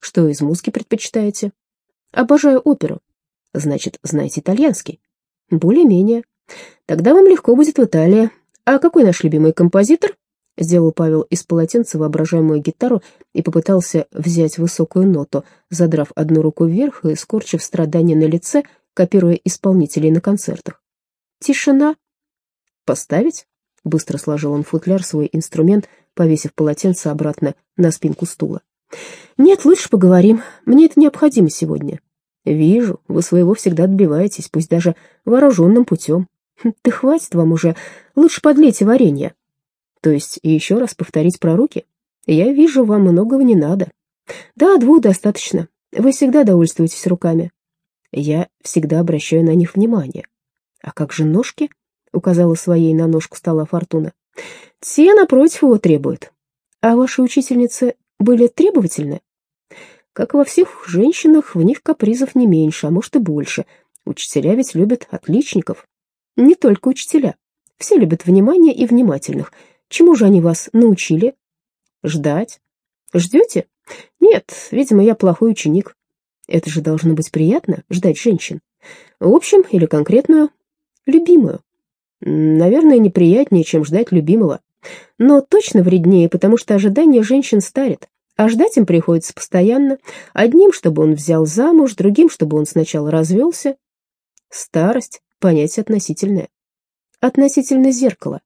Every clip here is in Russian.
Что из музыки предпочитаете? Обожаю оперу. Значит, знаете итальянский? Более-менее. Тогда вам легко будет в Италии. А какой наш любимый композитор? Сделал Павел из полотенца воображаемую гитару и попытался взять высокую ноту, задрав одну руку вверх и скорчив страдания на лице, копируя исполнителей на концертах. Тишина. Поставить? Быстро сложил он футляр свой инструмент, повесив полотенце обратно на спинку стула. «Нет, лучше поговорим. Мне это необходимо сегодня». «Вижу, вы своего всегда добиваетесь, пусть даже вооруженным путем. Да хватит вам уже, лучше подлейте варенье». То есть еще раз повторить про руки? Я вижу, вам многого не надо. Да, двух достаточно. Вы всегда довольствуетесь руками. Я всегда обращаю на них внимание. А как же ножки? Указала своей на ножку стола Фортуна. Те, напротив, его требуют. А ваши учительницы были требовательны? Как во всех женщинах, в них капризов не меньше, а может и больше. Учителя ведь любят отличников. Не только учителя. Все любят внимание и внимательных — Чему же они вас научили? Ждать. Ждете? Нет, видимо, я плохой ученик. Это же должно быть приятно, ждать женщин. В общем, или конкретную, любимую. Наверное, неприятнее, чем ждать любимого. Но точно вреднее, потому что ожидание женщин старит. А ждать им приходится постоянно. Одним, чтобы он взял замуж, другим, чтобы он сначала развелся. Старость — понятие относительное. Относительно зеркала.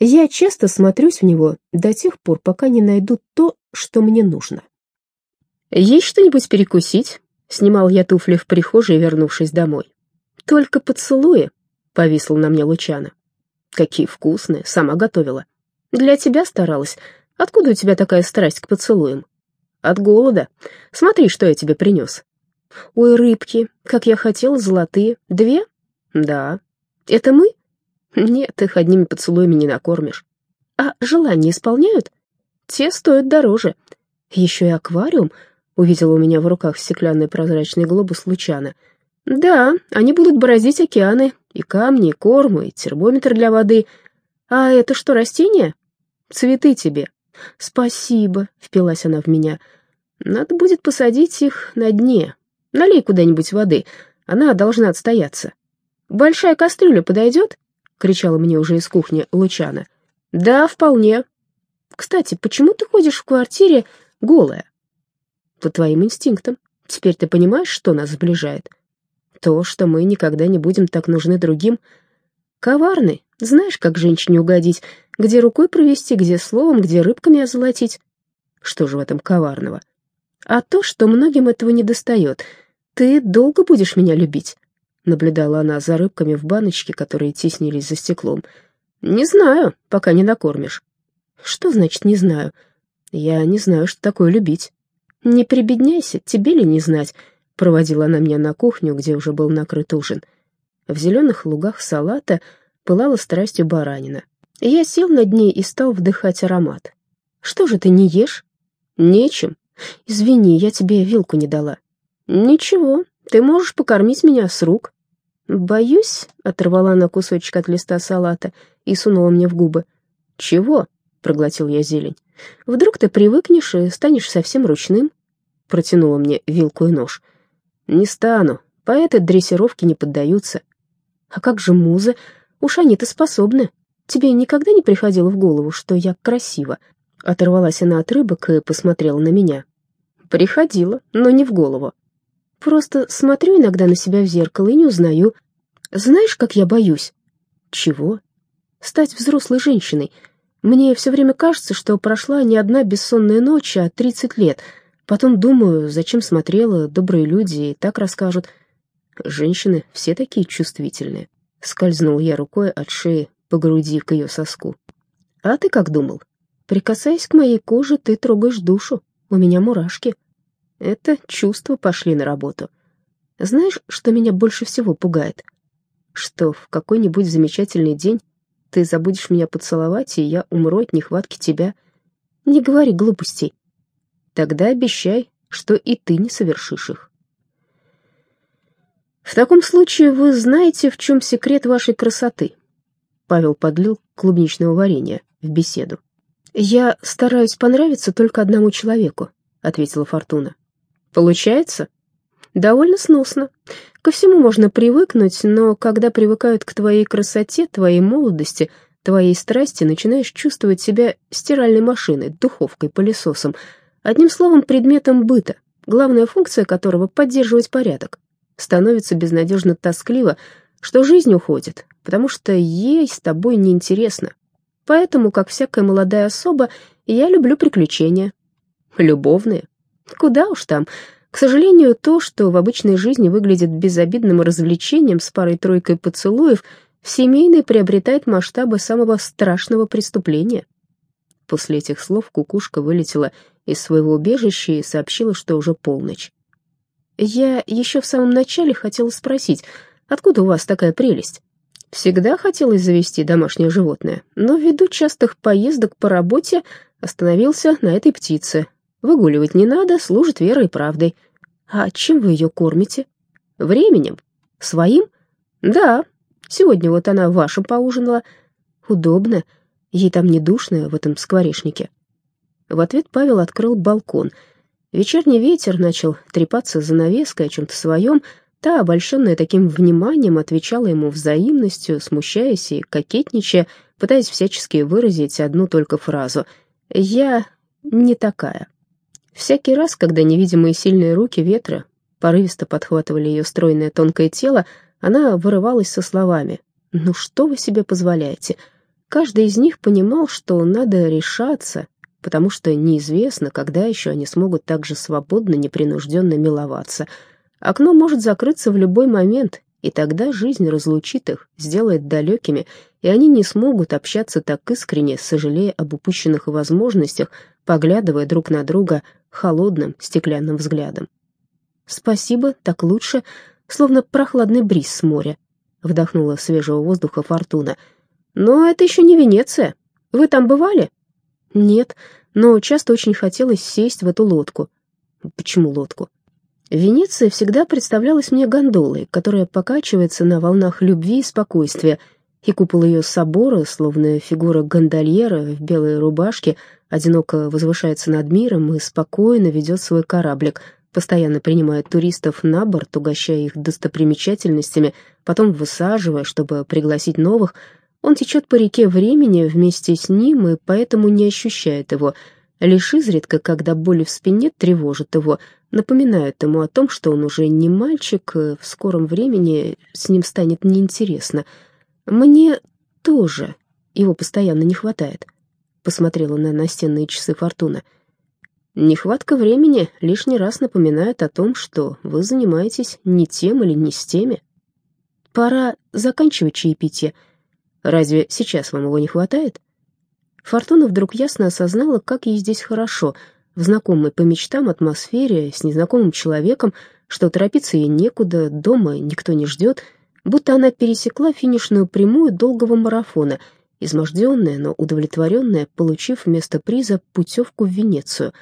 Я часто смотрюсь в него до тех пор, пока не найду то, что мне нужно. «Есть что-нибудь перекусить?» — снимал я туфли в прихожей, вернувшись домой. «Только поцелуи», — повисла на мне Лучана. «Какие вкусные, сама готовила. Для тебя старалась. Откуда у тебя такая страсть к поцелуям?» «От голода. Смотри, что я тебе принес». «Ой, рыбки, как я хотела, золотые. Две?» «Да». «Это мы?» Нет, их одними поцелуями не накормишь. А желания исполняют? Те стоят дороже. Еще и аквариум. Увидела у меня в руках стеклянный прозрачный глобус Лучана. Да, они будут бороздить океаны. И камни, и кормы, и термометр для воды. А это что, растения? Цветы тебе. Спасибо, впилась она в меня. Надо будет посадить их на дне. Налей куда-нибудь воды. Она должна отстояться. Большая кастрюля подойдет? — кричала мне уже из кухни Лучана. «Да, вполне. Кстати, почему ты ходишь в квартире голая?» «По твоим инстинктам. Теперь ты понимаешь, что нас сближает? То, что мы никогда не будем так нужны другим. Коварный. Знаешь, как женщине угодить, где рукой провести, где словом, где рыбками озолотить. Что же в этом коварного? А то, что многим этого не достает. Ты долго будешь меня любить?» Наблюдала она за рыбками в баночке, которые теснились за стеклом. «Не знаю, пока не накормишь». «Что значит «не знаю»?» «Я не знаю, что такое любить». «Не прибедняйся, тебе ли не знать?» Проводила она меня на кухню, где уже был накрыт ужин. В зеленых лугах салата пылала страстью баранина. Я сел над ней и стал вдыхать аромат. «Что же ты не ешь?» «Нечем. Извини, я тебе вилку не дала». «Ничего, ты можешь покормить меня с рук». «Боюсь», — оторвала она кусочек от листа салата и сунула мне в губы. «Чего?» — проглотил я зелень. «Вдруг ты привыкнешь и станешь совсем ручным?» Протянула мне вилку и нож. «Не стану. Поэты дрессировки не поддаются». «А как же музы? Уж они-то способны. Тебе никогда не приходило в голову, что я красива?» Оторвалась она от рыбок и посмотрела на меня. «Приходило, но не в голову. Просто смотрю иногда на себя в зеркало и не узнаю. Знаешь, как я боюсь? Чего? Стать взрослой женщиной. Мне все время кажется, что прошла не одна бессонная ночь, а тридцать лет. Потом думаю, зачем смотрела, добрые люди и так расскажут. Женщины все такие чувствительные. Скользнул я рукой от шеи по груди к ее соску. А ты как думал? Прикасаясь к моей коже, ты трогаешь душу. У меня мурашки. Это чувства пошли на работу. Знаешь, что меня больше всего пугает? Что в какой-нибудь замечательный день ты забудешь меня поцеловать, и я умру от нехватки тебя. Не говори глупостей. Тогда обещай, что и ты не совершишь их. В таком случае вы знаете, в чем секрет вашей красоты. Павел подлил клубничного варенья в беседу. «Я стараюсь понравиться только одному человеку», — ответила Фортуна. Получается? Довольно сносно. Ко всему можно привыкнуть, но когда привыкают к твоей красоте, твоей молодости, твоей страсти, начинаешь чувствовать себя стиральной машиной, духовкой, пылесосом, одним словом, предметом быта, главная функция которого — поддерживать порядок. Становится безнадежно тоскливо, что жизнь уходит, потому что ей с тобой неинтересно. Поэтому, как всякая молодая особа, я люблю приключения. Любовные. Куда уж там. К сожалению, то, что в обычной жизни выглядит безобидным развлечением с парой-тройкой поцелуев, в семейной приобретает масштабы самого страшного преступления. После этих слов кукушка вылетела из своего убежища и сообщила, что уже полночь. Я еще в самом начале хотела спросить, откуда у вас такая прелесть? Всегда хотелось завести домашнее животное, но ввиду частых поездок по работе остановился на этой птице, Выгуливать не надо, служит верой и правдой. А чем вы ее кормите? Временем? Своим? Да. Сегодня вот она вашим поужинала. Удобно. Ей там не душно в этом скворечнике. В ответ Павел открыл балкон. Вечерний ветер начал трепаться занавеской о чем-то своем. Та, обольщенная таким вниманием, отвечала ему взаимностью, смущаясь и кокетничая, пытаясь всячески выразить одну только фразу «Я не такая». Всякий раз, когда невидимые сильные руки ветра порывисто подхватывали ее стройное тонкое тело, она вырывалась со словами «Ну что вы себе позволяете?» Каждый из них понимал, что надо решаться, потому что неизвестно, когда еще они смогут так же свободно, непринужденно миловаться. Окно может закрыться в любой момент, и тогда жизнь разлучит их, сделает далекими, и они не смогут общаться так искренне, сожалея об упущенных возможностях, поглядывая друг на друга холодным стеклянным взглядом. «Спасибо, так лучше, словно прохладный бриз с моря», — вдохнула свежего воздуха Фортуна. «Но это еще не Венеция. Вы там бывали?» «Нет, но часто очень хотелось сесть в эту лодку». «Почему лодку?» Венеция всегда представлялась мне гондолой, которая покачивается на волнах любви и спокойствия, и купол ее собора, словно фигура гондольера в белой рубашке, одиноко возвышается над миром и спокойно ведет свой кораблик, постоянно принимая туристов на борт, угощая их достопримечательностями, потом высаживая, чтобы пригласить новых. Он течет по реке времени вместе с ним и поэтому не ощущает его. Лишь изредка, когда боль в спине тревожит его, напоминают ему о том, что он уже не мальчик, в скором времени с ним станет неинтересно. Мне тоже его постоянно не хватает посмотрела на настенные часы Фортуна. Нехватка времени лишний раз напоминает о том, что вы занимаетесь не тем или не с теми. Пора заканчивать чаепитие. Разве сейчас вам его не хватает? Фортуна вдруг ясно осознала, как ей здесь хорошо, в знакомой по мечтам атмосфере, с незнакомым человеком, что торопиться ей некуда, дома никто не ждет, будто она пересекла финишную прямую долгого марафона — изможденная, но удовлетворенная, получив вместо приза путевку в Венецию.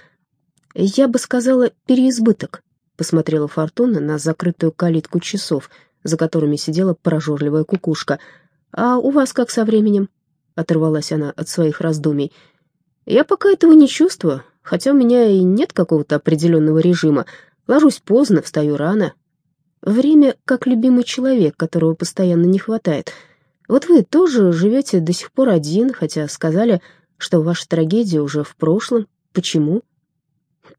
«Я бы сказала, переизбыток», — посмотрела Фортуна на закрытую калитку часов, за которыми сидела прожорливая кукушка. «А у вас как со временем?» — оторвалась она от своих раздумий. «Я пока этого не чувствую, хотя у меня и нет какого-то определенного режима. Ложусь поздно, встаю рано. Время как любимый человек, которого постоянно не хватает — вот вы тоже живете до сих пор один, хотя сказали, что ваша трагедия уже в прошлом. Почему?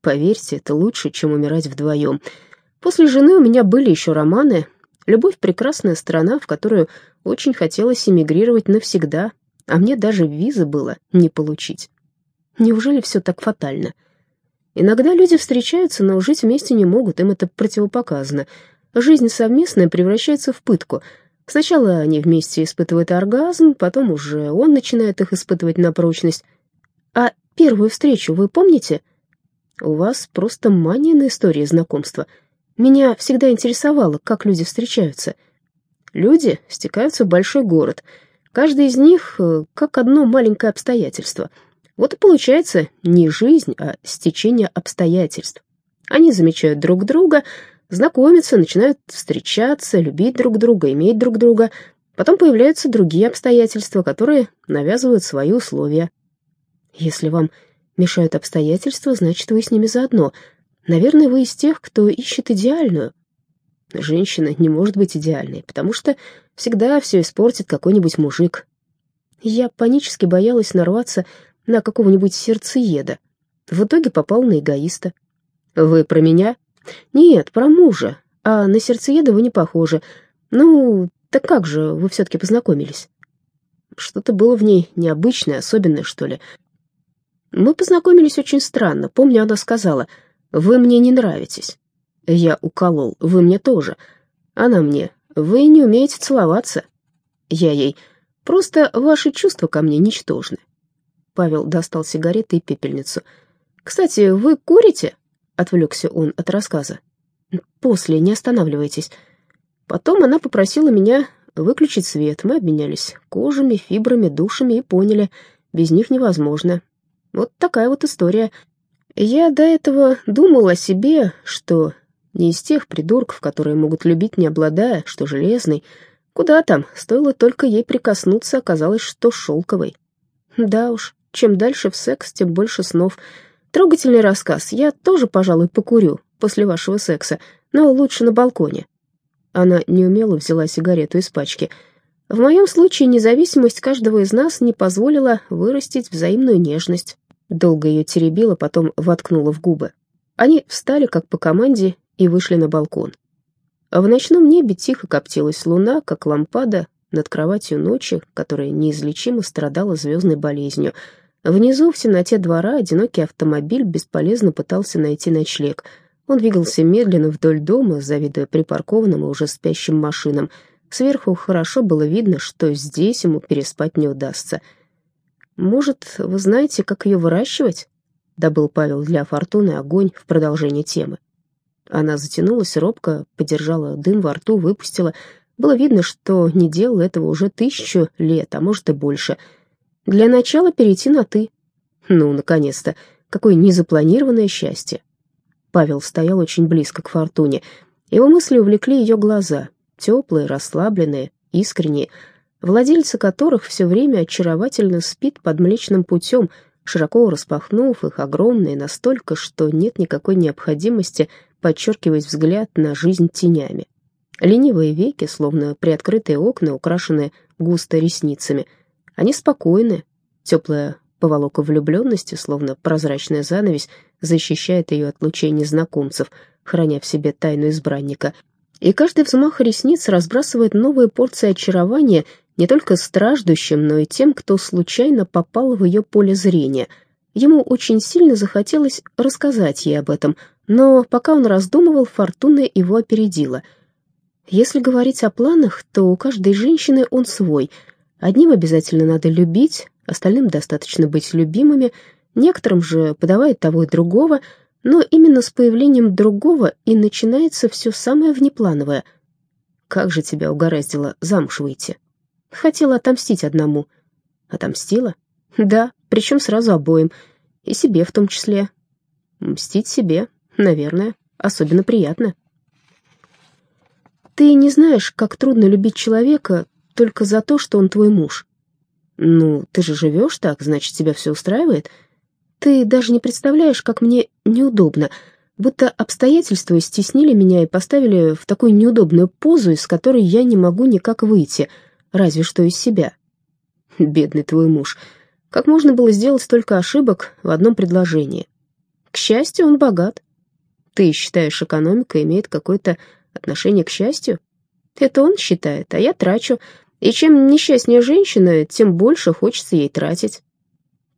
Поверьте, это лучше, чем умирать вдвоем. После жены у меня были еще романы. Любовь — прекрасная страна, в которую очень хотелось эмигрировать навсегда, а мне даже визы было не получить. Неужели все так фатально? Иногда люди встречаются, но жить вместе не могут, им это противопоказано. Жизнь совместная превращается в пытку — Сначала они вместе испытывают оргазм, потом уже он начинает их испытывать на прочность. А первую встречу вы помните? У вас просто мания на истории знакомства. Меня всегда интересовало, как люди встречаются. Люди стекаются в большой город. Каждый из них э, как одно маленькое обстоятельство. Вот и получается не жизнь, а стечение обстоятельств. Они замечают друг друга, знакомятся, начинают встречаться, любить друг друга, иметь друг друга. Потом появляются другие обстоятельства, которые навязывают свои условия. Если вам мешают обстоятельства, значит, вы с ними заодно. Наверное, вы из тех, кто ищет идеальную. Женщина не может быть идеальной, потому что всегда все испортит какой-нибудь мужик. Я панически боялась нарваться на какого-нибудь сердцееда. В итоге попал на эгоиста. Вы про меня? Нет, про мужа. А на сердцееда вы не похожи. Ну, так как же вы все-таки познакомились? Что-то было в ней необычное, особенное, что ли. Мы познакомились очень странно. Помню, она сказала, «Вы мне не нравитесь». Я уколол, «Вы мне тоже». Она мне, «Вы не умеете целоваться». Я ей, «Просто ваши чувства ко мне ничтожны». Павел достал сигареты и пепельницу. «Кстати, вы курите?» — отвлекся он от рассказа. «После, не останавливайтесь». Потом она попросила меня выключить свет. Мы обменялись кожами, фибрами, душами и поняли, без них невозможно. Вот такая вот история. Я до этого думал о себе, что не из тех придурков, которые могут любить, не обладая, что железный. Куда там, стоило только ей прикоснуться, оказалось, что шелковый. Да уж, чем дальше в секс, тем больше снов. Трогательный рассказ. Я тоже, пожалуй, покурю после вашего секса, но лучше на балконе. Она неумело взяла сигарету из пачки. В моем случае независимость каждого из нас не позволила вырастить взаимную нежность. Долго ее теребила, потом воткнула в губы. Они встали, как по команде, и вышли на балкон. А в ночном небе тихо коптилась луна, как лампада над кроватью ночи, которая неизлечимо страдала звездной болезнью. Внизу, в темноте двора, одинокий автомобиль бесполезно пытался найти ночлег — он двигался медленно вдоль дома, завидуя припаркованным и уже спящим машинам. Сверху хорошо было видно, что здесь ему переспать не удастся. «Может, вы знаете, как ее выращивать?» — добыл Павел для Фортуны огонь в продолжение темы. Она затянулась робко, подержала дым во рту, выпустила. Было видно, что не делала этого уже тысячу лет, а может и больше. Для начала перейти на «ты». Ну, наконец-то, какое незапланированное счастье. Павел стоял очень близко к Фортуне. Его мысли увлекли ее глаза, теплые, расслабленные, искренние, владельцы которых все время очаровательно спит под Млечным путем, широко распахнув их огромные настолько, что нет никакой необходимости подчеркивать взгляд на жизнь тенями. Ленивые веки, словно приоткрытые окна, украшенные густо ресницами. Они спокойны, теплая Поволока влюбленности, словно прозрачная занавесь, защищает ее от лучей незнакомцев, храня в себе тайну избранника. И каждый взмах ресниц разбрасывает новые порции очарования не только страждущим, но и тем, кто случайно попал в ее поле зрения. Ему очень сильно захотелось рассказать ей об этом, но пока он раздумывал, Фортуна его опередила. Если говорить о планах, то у каждой женщины он свой. Одним обязательно надо любить, остальным достаточно быть любимыми, некоторым же подавает того и другого, но именно с появлением другого и начинается все самое внеплановое. Как же тебя угораздило замуж выйти? Хотела отомстить одному. Отомстила? Да, причем сразу обоим, и себе в том числе. Мстить себе, наверное, особенно приятно. Ты не знаешь, как трудно любить человека только за то, что он твой муж. «Ну, ты же живешь так, значит, тебя все устраивает? Ты даже не представляешь, как мне неудобно, будто обстоятельства стеснили меня и поставили в такую неудобную позу, из которой я не могу никак выйти, разве что из себя. Бедный твой муж. Как можно было сделать столько ошибок в одном предложении? К счастью, он богат. Ты считаешь, экономика имеет какое-то отношение к счастью? Это он считает, а я трачу, и чем несчастнее женщина, тем больше хочется ей тратить.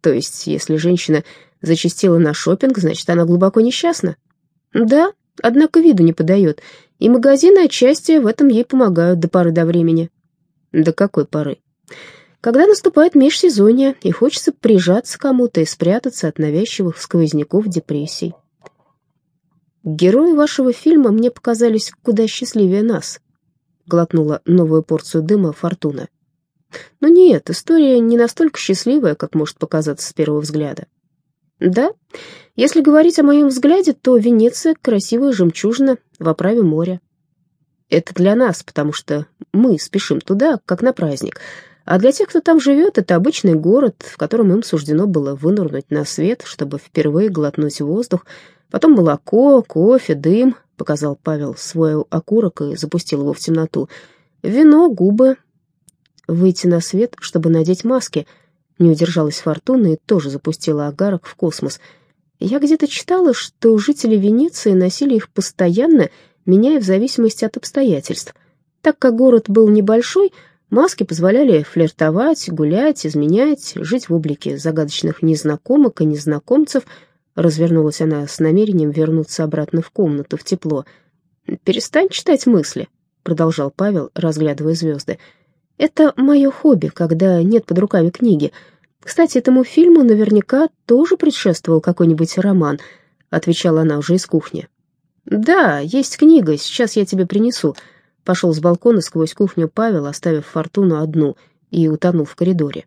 То есть, если женщина зачастила на шопинг, значит, она глубоко несчастна? Да, однако виду не подает, и магазины отчасти в этом ей помогают до поры до времени. До какой поры? Когда наступает межсезонье, и хочется прижаться кому-то и спрятаться от навязчивых сквозняков депрессий. Герои вашего фильма мне показались куда счастливее нас, глотнула новую порцию дыма Фортуна. Но нет, история не настолько счастливая, как может показаться с первого взгляда. Да, если говорить о моем взгляде, то Венеция — красивая жемчужина в оправе моря. Это для нас, потому что мы спешим туда, как на праздник. А для тех, кто там живет, это обычный город, в котором им суждено было вынырнуть на свет, чтобы впервые глотнуть воздух, Потом молоко, кофе, дым, показал Павел свой окурок и запустил его в темноту. Вино, губы. Выйти на свет, чтобы надеть маски. Не удержалась Фортуна и тоже запустила огарок в космос. Я где-то читала, что жители Венеции носили их постоянно, меняя в зависимости от обстоятельств. Так как город был небольшой, маски позволяли флиртовать, гулять, изменять, жить в облике загадочных незнакомок и незнакомцев — Развернулась она с намерением вернуться обратно в комнату, в тепло. «Перестань читать мысли», — продолжал Павел, разглядывая звезды. «Это мое хобби, когда нет под руками книги. Кстати, этому фильму наверняка тоже предшествовал какой-нибудь роман», — отвечала она уже из кухни. «Да, есть книга, сейчас я тебе принесу», — пошел с балкона сквозь кухню Павел, оставив Фортуну одну и утонул в коридоре.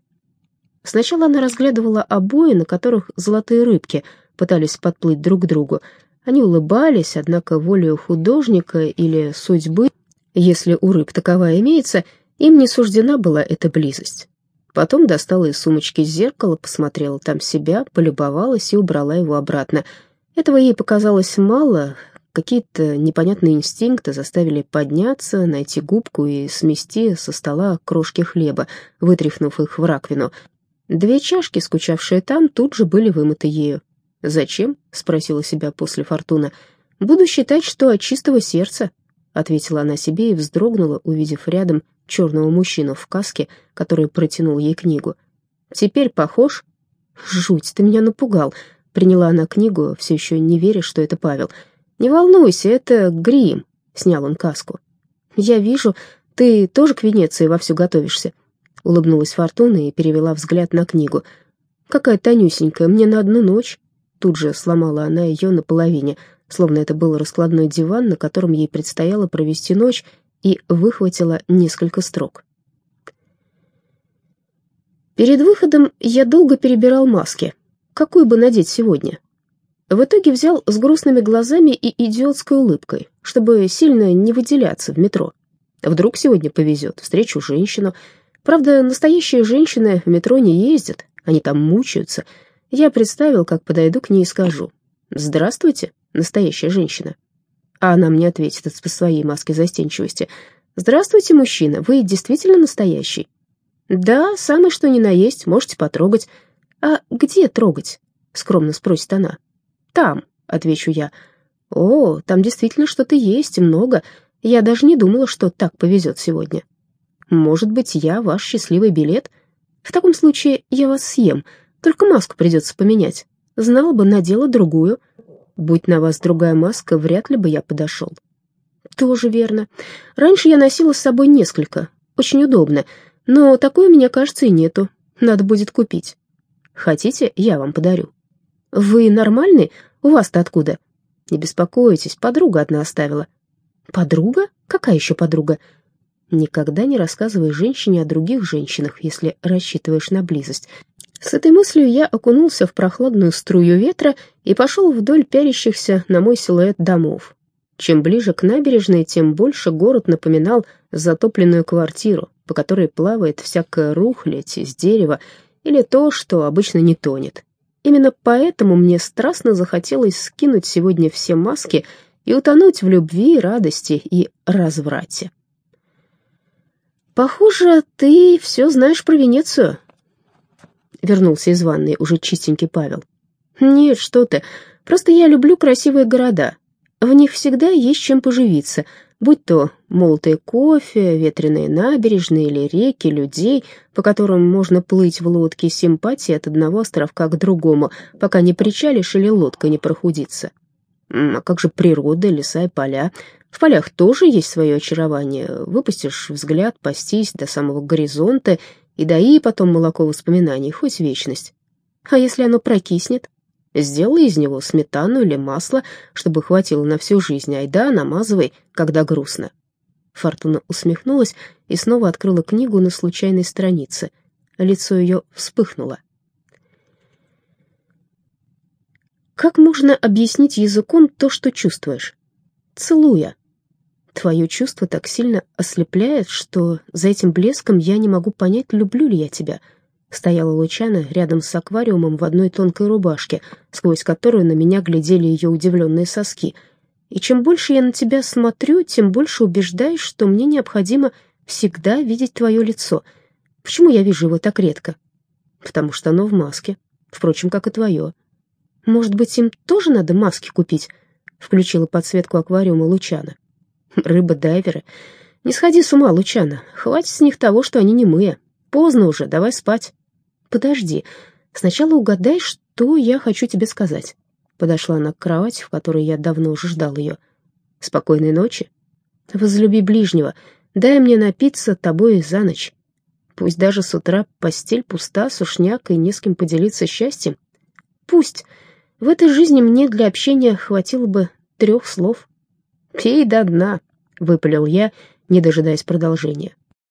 Сначала она разглядывала обои, на которых золотые рыбки — пытались подплыть друг к другу. Они улыбались, однако волею художника или судьбы, если у рыб таковая имеется, им не суждена была эта близость. Потом достала из сумочки зеркало, посмотрела там себя, полюбовалась и убрала его обратно. Этого ей показалось мало, какие-то непонятные инстинкты заставили подняться, найти губку и смести со стола крошки хлеба, вытряхнув их в раковину. Две чашки, скучавшие там, тут же были вымыты ею. «Зачем?» — спросила себя после Фортуна. «Буду считать, что от чистого сердца», — ответила она себе и вздрогнула, увидев рядом черного мужчину в каске, который протянул ей книгу. «Теперь похож?» «Жуть, ты меня напугал», — приняла она книгу, все еще не веря, что это Павел. «Не волнуйся, это грим», — снял он каску. «Я вижу, ты тоже к Венеции вовсю готовишься», — улыбнулась Фортуна и перевела взгляд на книгу. «Какая тонюсенькая, мне на одну ночь». Тут же сломала она ее наполовине, словно это был раскладной диван, на котором ей предстояло провести ночь, и выхватила несколько строк. Перед выходом я долго перебирал маски. Какую бы надеть сегодня? В итоге взял с грустными глазами и идиотской улыбкой, чтобы сильно не выделяться в метро. Вдруг сегодня повезет, встречу женщину. Правда, настоящие женщины в метро не ездят, они там мучаются — я представил, как подойду к ней и скажу «Здравствуйте, настоящая женщина». А она мне ответит по своей маске застенчивости «Здравствуйте, мужчина, вы действительно настоящий?» «Да, самый что ни на есть, можете потрогать». «А где трогать?» — скромно спросит она. «Там», — отвечу я. «О, там действительно что-то есть, много. Я даже не думала, что так повезет сегодня». «Может быть, я ваш счастливый билет? В таком случае я вас съем», — только маску придется поменять. Знала бы, надела другую. Будь на вас другая маска, вряд ли бы я подошел. Тоже верно. Раньше я носила с собой несколько. Очень удобно. Но такой у меня, кажется, и нету. Надо будет купить. Хотите, я вам подарю. Вы нормальный? У вас-то откуда? Не беспокойтесь, подруга одна оставила. Подруга? Какая еще подруга? Никогда не рассказывай женщине о других женщинах, если рассчитываешь на близость. С этой мыслью я окунулся в прохладную струю ветра и пошел вдоль пярящихся на мой силуэт домов. Чем ближе к набережной, тем больше город напоминал затопленную квартиру, по которой плавает всякая рухлядь из дерева или то, что обычно не тонет. Именно поэтому мне страстно захотелось скинуть сегодня все маски и утонуть в любви, радости и разврате. «Похоже, ты все знаешь про Венецию», вернулся из ванной уже чистенький Павел. «Нет, что ты, просто я люблю красивые города. В них всегда есть чем поживиться, будь то молотый кофе, ветреные набережные или реки, людей, по которым можно плыть в лодке симпатии от одного островка к другому, пока не причалишь или лодка не прохудится. А как же природа, леса и поля? В полях тоже есть свое очарование. Выпустишь взгляд, пастись до самого горизонта — и даи потом молоко воспоминаний, хоть вечность. А если оно прокиснет? Сделай из него сметану или масло, чтобы хватило на всю жизнь, айда, намазывай, когда грустно. Фортуна усмехнулась и снова открыла книгу на случайной странице. Лицо ее вспыхнуло. Как можно объяснить языком то, что чувствуешь? Целуя. Твое чувство так сильно ослепляет, что за этим блеском я не могу понять, люблю ли я тебя. Стояла Лучана рядом с аквариумом в одной тонкой рубашке, сквозь которую на меня глядели ее удивленные соски. И чем больше я на тебя смотрю, тем больше убеждаешь, что мне необходимо всегда видеть твое лицо. Почему я вижу его так редко? Потому что оно в маске, впрочем, как и твое. Может быть, им тоже надо маски купить? Включила подсветку аквариума Лучана. Рыба-дайверы. Не сходи с ума, Лучана. Хватит с них того, что они не мы. Поздно уже, давай спать. Подожди. Сначала угадай, что я хочу тебе сказать. Подошла она к кровати, в которой я давно уже ждал ее. Спокойной ночи. Возлюби ближнего. Дай мне напиться тобой за ночь. Пусть даже с утра постель пуста, сушняк и не с кем поделиться счастьем. Пусть. В этой жизни мне для общения хватило бы трех слов. «Пей до дна», — выпалил я, не дожидаясь продолжения.